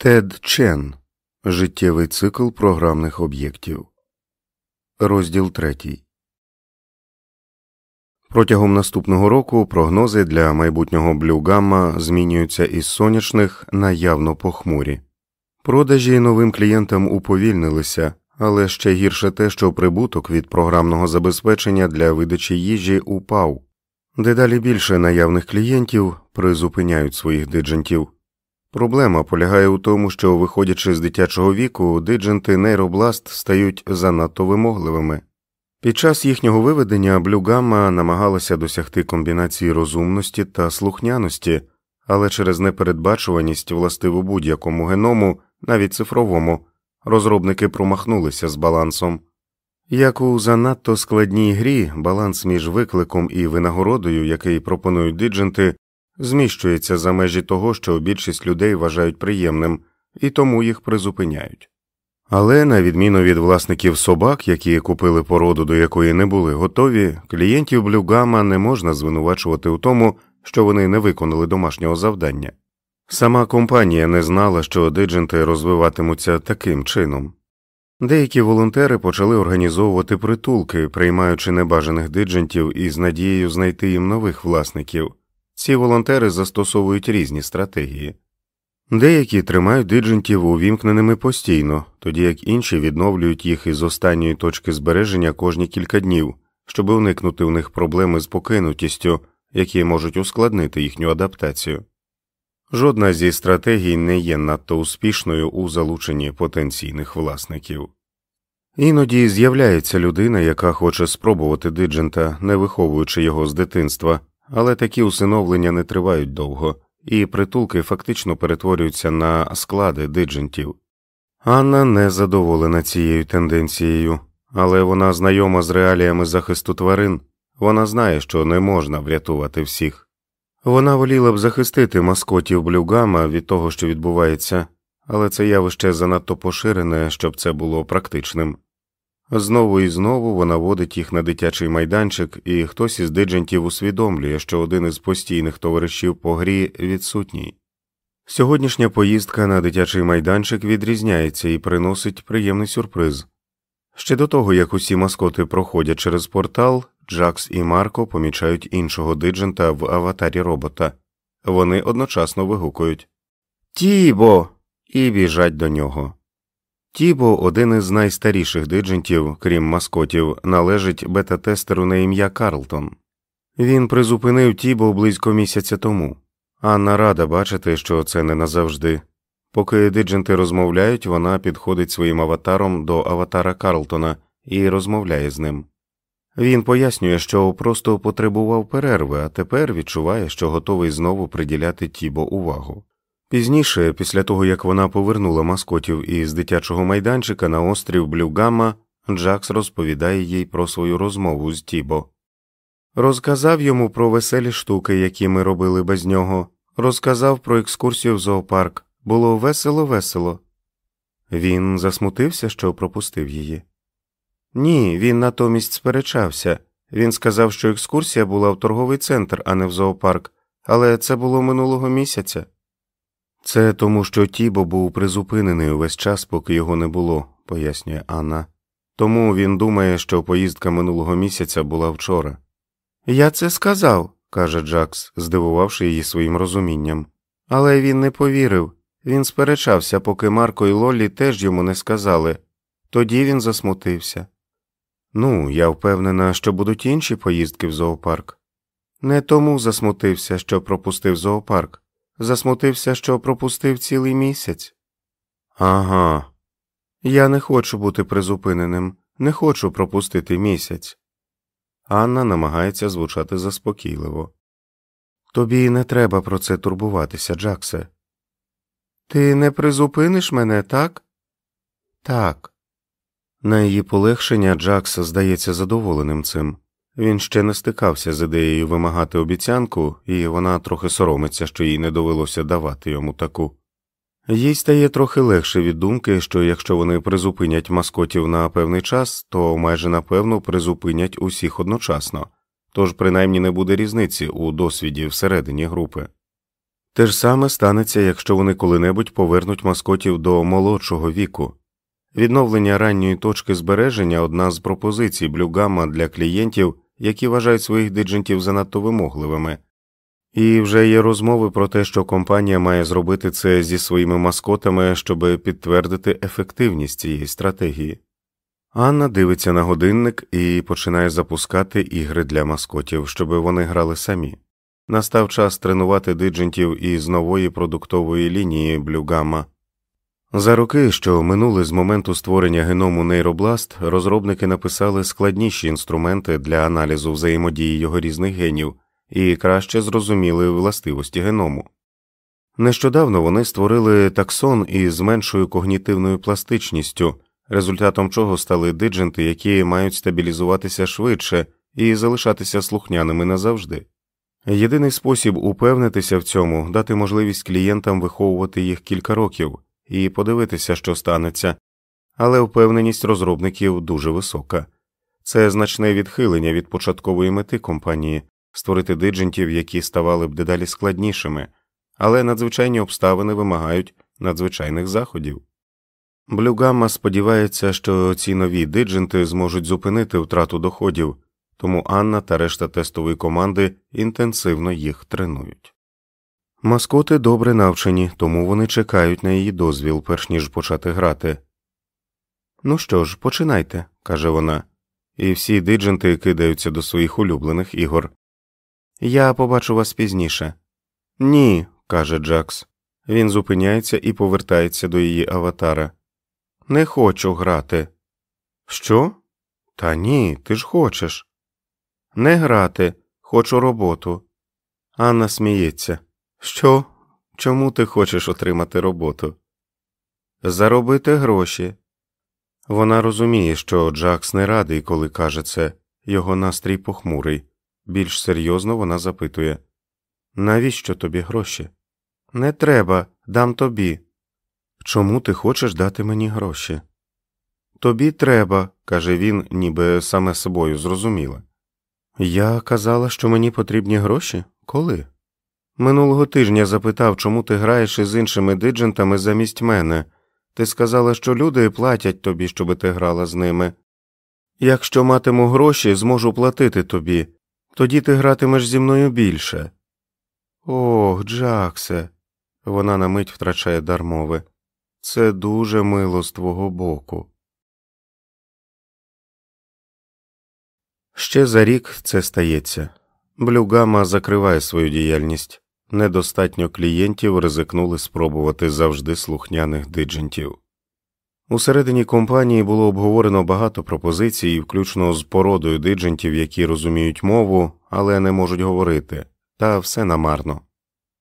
Тед Чен Життєвий цикл програмних об'єктів. Розділ третій. Протягом наступного року прогнози для майбутнього блюгамма змінюються із сонячних на явно похмурі. Продажі новим клієнтам уповільнилися, але ще гірше те, що прибуток від програмного забезпечення для видачі їжі упав. Дедалі більше наявних клієнтів призупиняють своїх диджентів. Проблема полягає у тому, що, виходячи з дитячого віку, дидженти нейробласт стають занадто вимогливими. Під час їхнього виведення блюгамма намагалася досягти комбінації розумності та слухняності, але через непередбачуваність властиву будь-якому геному, навіть цифровому, розробники промахнулися з балансом. Як у занадто складній грі, баланс між викликом і винагородою, який пропонують дидженти, зміщується за межі того, що більшість людей вважають приємним, і тому їх призупиняють. Але, на відміну від власників собак, які купили породу, до якої не були готові, клієнтів блюгама не можна звинувачувати у тому, що вони не виконали домашнього завдання. Сама компанія не знала, що дидженти розвиватимуться таким чином. Деякі волонтери почали організовувати притулки, приймаючи небажаних диджентів із надією знайти їм нових власників. Ці волонтери застосовують різні стратегії. Деякі тримають диджентів увімкненими постійно, тоді як інші відновлюють їх із останньої точки збереження кожні кілька днів, щоб уникнути у них проблеми з покинутістю, які можуть ускладнити їхню адаптацію. Жодна зі стратегій не є надто успішною у залученні потенційних власників. Іноді з'являється людина, яка хоче спробувати диджента, не виховуючи його з дитинства, але такі усиновлення не тривають довго, і притулки фактично перетворюються на склади диджентів. Анна не задоволена цією тенденцією, але вона знайома з реаліями захисту тварин, вона знає, що не можна врятувати всіх. Вона воліла б захистити маскотів блюгама від того, що відбувається, але це явище занадто поширене, щоб це було практичним. Знову і знову вона водить їх на дитячий майданчик, і хтось із диджентів усвідомлює, що один із постійних товаришів по грі відсутній. Сьогоднішня поїздка на дитячий майданчик відрізняється і приносить приємний сюрприз. Ще до того, як усі маскоти проходять через портал, Джакс і Марко помічають іншого диджента в аватарі робота. Вони одночасно вигукують Тібо. і біжать до нього. Тібо, один із найстаріших диджентів, крім маскотів, належить бета-тестеру на ім'я Карлтон. Він призупинив Тібо близько місяця тому. Анна рада бачити, що це не назавжди. Поки дидженти розмовляють, вона підходить своїм аватаром до аватара Карлтона і розмовляє з ним. Він пояснює, що просто потребував перерви, а тепер відчуває, що готовий знову приділяти Тібо увагу. Пізніше, після того як вона повернула маскотів із дитячого майданчика на острів Блюгамма, Джакс розповідає їй про свою розмову з Тібо. Розказав йому про веселі штуки, які ми робили без нього, розказав про екскурсію в зоопарк. Було весело, весело. Він засмутився, що пропустив її. Ні, він натомість сперечався. Він сказав, що екскурсія була в торговий центр, а не в зоопарк, але це було минулого місяця. Це тому, що Тібо був призупинений увесь час, поки його не було, пояснює Анна. Тому він думає, що поїздка минулого місяця була вчора. Я це сказав, каже Джакс, здивувавши її своїм розумінням. Але він не повірив. Він сперечався, поки Марко і Лолі теж йому не сказали. Тоді він засмутився. Ну, я впевнена, що будуть інші поїздки в зоопарк. Не тому засмутився, що пропустив зоопарк, засмутився, що пропустив цілий місяць. Ага. Я не хочу бути призупиненим, не хочу пропустити місяць. Анна намагається звучати заспокійливо. Тобі не треба про це турбуватися, Джаксе. Ти не призупиниш мене, так? Так. На її полегшення Джакс здається задоволеним цим. Він ще не стикався з ідеєю вимагати обіцянку, і вона трохи соромиться, що їй не довелося давати йому таку. Їй стає трохи легше від думки, що якщо вони призупинять маскотів на певний час, то майже напевно призупинять усіх одночасно, тож принаймні не буде різниці у досвіді всередині групи. Те ж саме станеться, якщо вони коли-небудь повернуть маскотів до молодшого віку. Відновлення ранньої точки збереження одна з пропозицій блюгама для клієнтів, які вважають своїх диджентів занадто вимогливими, і вже є розмови про те, що компанія має зробити це зі своїми маскотами, щоб підтвердити ефективність цієї стратегії. Анна дивиться на годинник і починає запускати ігри для маскотів, щоб вони грали самі. Настав час тренувати диджентів із нової продуктової лінії Блюгама. За роки, що минули з моменту створення геному нейробласт, розробники написали складніші інструменти для аналізу взаємодії його різних генів і краще зрозуміли властивості геному. Нещодавно вони створили таксон із меншою когнітивною пластичністю, результатом чого стали дидженти, які мають стабілізуватися швидше і залишатися слухняними назавжди. Єдиний спосіб упевнитися в цьому дати можливість клієнтам виховувати їх кілька років і подивитися, що станеться, але впевненість розробників дуже висока. Це значне відхилення від початкової мети компанії створити диджентів, які ставали б дедалі складнішими, але надзвичайні обставини вимагають надзвичайних заходів. Блюгамма сподівається, що ці нові дидженти зможуть зупинити втрату доходів, тому Анна та решта тестової команди інтенсивно їх тренують. Маскоти добре навчені, тому вони чекають на її дозвіл, перш ніж почати грати. Ну що ж, починайте, каже вона, і всі дидженти кидаються до своїх улюблених ігор. Я побачу вас пізніше. Ні, каже Джакс. Він зупиняється і повертається до її аватара. Не хочу грати. Що? Та ні, ти ж хочеш. Не грати, хочу роботу. Анна сміється. Що? Чому ти хочеш отримати роботу? Заробити гроші. Вона розуміє, що Джакс не радий, коли каже це, його настрій похмурий. Більш серйозно вона запитує Навіщо тобі гроші? Не треба, дам тобі. Чому ти хочеш дати мені гроші? Тобі треба, каже він, ніби саме собою зрозуміла. Я казала, що мені потрібні гроші? Коли? Минулого тижня запитав, чому ти граєш із іншими диджентами замість мене. Ти сказала, що люди платять тобі, щоби ти грала з ними. Якщо матиму гроші, зможу платити тобі, тоді ти гратимеш зі мною більше. Ох, Джаксе, вона на мить втрачає дар мови. Це дуже мило з твого боку. Ще за рік це стається. Блюгама закриває свою діяльність. Недостатньо клієнтів ризикнули спробувати завжди слухняних диджентів. Усередині компанії було обговорено багато пропозицій, включно з породою диджентів, які розуміють мову, але не можуть говорити, та все намарно.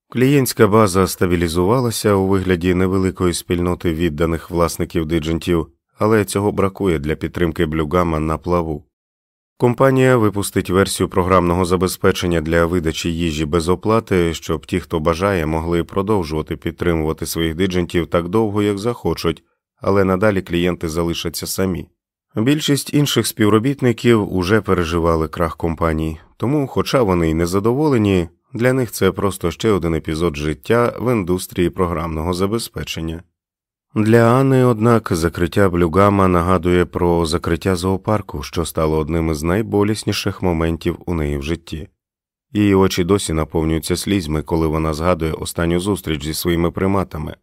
Клієнтська база стабілізувалася у вигляді невеликої спільноти відданих власників диджентів, але цього бракує для підтримки блюгама на плаву. Компанія випустить версію програмного забезпечення для видачі їжі без оплати, щоб ті, хто бажає, могли продовжувати підтримувати своїх диджентів так довго, як захочуть, але надалі клієнти залишаться самі. Більшість інших співробітників уже переживали крах компаній, тому, хоча вони й незадоволені, для них це просто ще один епізод життя в індустрії програмного забезпечення. Для Анни, однак, закриття блюгама нагадує про закриття зоопарку, що стало одним із найболісніших моментів у неї в житті. Її очі досі наповнюються слізьми, коли вона згадує останню зустріч зі своїми приматами,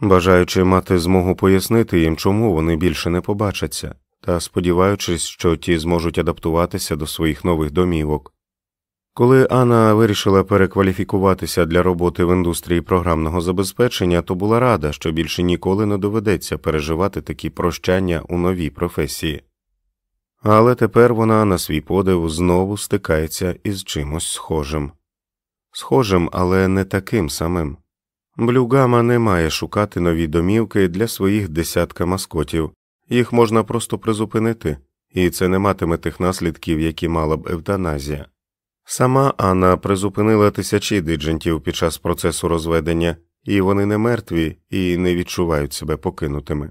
бажаючи мати змогу пояснити їм, чому вони більше не побачаться, та сподіваючись, що ті зможуть адаптуватися до своїх нових домівок. Коли Анна вирішила перекваліфікуватися для роботи в індустрії програмного забезпечення, то була рада, що більше ніколи не доведеться переживати такі прощання у новій професії. Але тепер вона на свій подив знову стикається із чимось схожим. Схожим, але не таким самим. Блюгама не має шукати нові домівки для своїх десятка маскотів, їх можна просто призупинити, і це не матиме тих наслідків, які мала б евтаназія. Сама Анна призупинила тисячі диджентів під час процесу розведення, і вони не мертві і не відчувають себе покинутими.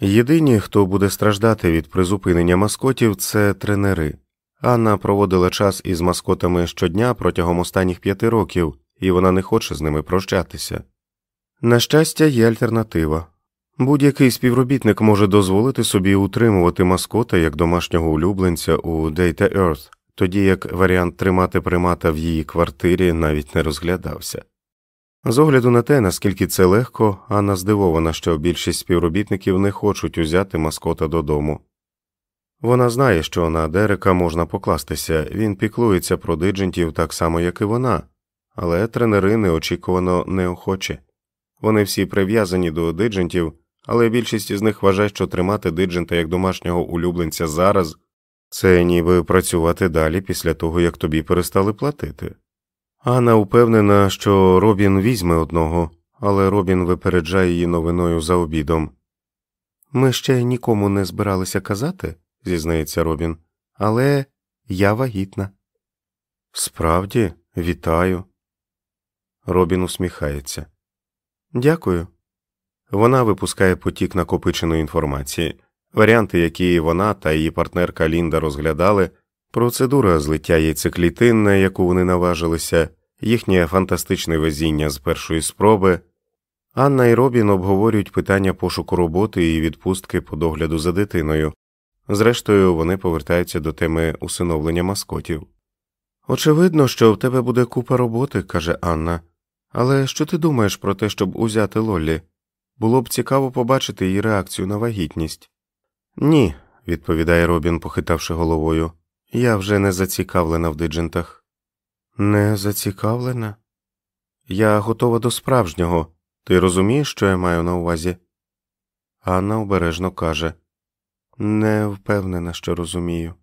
Єдині, хто буде страждати від призупинення маскотів, це тренери. Анна проводила час із маскотами щодня протягом останніх п'яти років і вона не хоче з ними прощатися. На щастя, є альтернатива. Будь-який співробітник може дозволити собі утримувати маскота як домашнього улюбленця у Data Earth, тоді як варіант тримати примата в її квартирі навіть не розглядався. З огляду на те, наскільки це легко, Анна здивована, що більшість співробітників не хочуть узяти маскота додому. Вона знає, що на Дерека можна покластися, він піклується про диджентів так само, як і вона, але тренери неочікувано неохоче. Вони всі прив'язані до диджентів, але більшість із них вважає, що тримати диджента як домашнього улюбленця зараз це ніби працювати далі після того, як тобі перестали платити. Анна упевнена, що Робін візьме одного, але Робін випереджає її новиною за обідом. Ми ще нікому не збиралися казати, зізнається Робін, але я вагітна. Справді, вітаю. Робін усміхається. Дякую. Вона випускає потік накопиченої інформації, варіанти, які вона та її партнерка Лінда розглядали, процедура злиття яйцеклітин, на яку вони наважилися, їхнє фантастичне везіння з першої спроби. Анна і Робін обговорюють питання пошуку роботи і відпустки по догляду за дитиною. Зрештою, вони повертаються до теми усиновлення маскотів. Очевидно, що в тебе буде купа роботи, каже Анна. Але що ти думаєш про те, щоб узяти Лоллі? Було б цікаво побачити її реакцію на вагітність. Ні, відповідає Робін, похитавши головою. Я вже не зацікавлена в диджентах. Не зацікавлена? Я готова до справжнього. Ти розумієш, що я маю на увазі? Анна обережно каже Не впевнена, що розумію.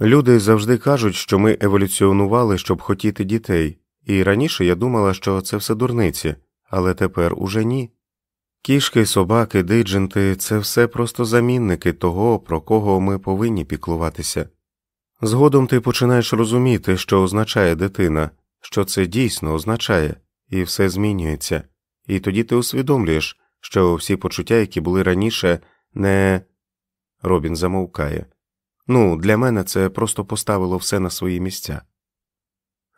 Люди завжди кажуть, що ми еволюціонували, щоб хотіти дітей, і раніше я думала, що це все дурниці, але тепер уже ні. Кішки, собаки, дидженти це все просто замінники того, про кого ми повинні піклуватися. Згодом ти починаєш розуміти, що означає дитина, що це дійсно означає, і все змінюється, і тоді ти усвідомлюєш, що всі почуття, які були раніше, не. Робін замовкає. Ну, для мене це просто поставило все на свої місця.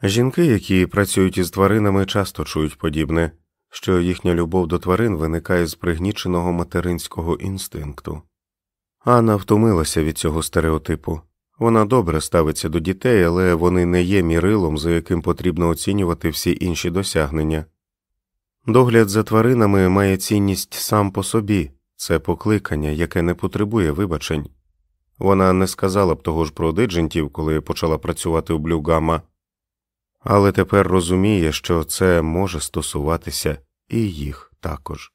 Жінки, які працюють із тваринами, часто чують подібне, що їхня любов до тварин виникає з пригніченого материнського інстинкту. Анна втомилася від цього стереотипу. Вона добре ставиться до дітей, але вони не є мірилом, за яким потрібно оцінювати всі інші досягнення. Догляд за тваринами має цінність сам по собі, це покликання, яке не потребує вибачень. Вона не сказала б того ж про диджентів, коли почала працювати у Блюгама, але тепер розуміє, що це може стосуватися і їх також.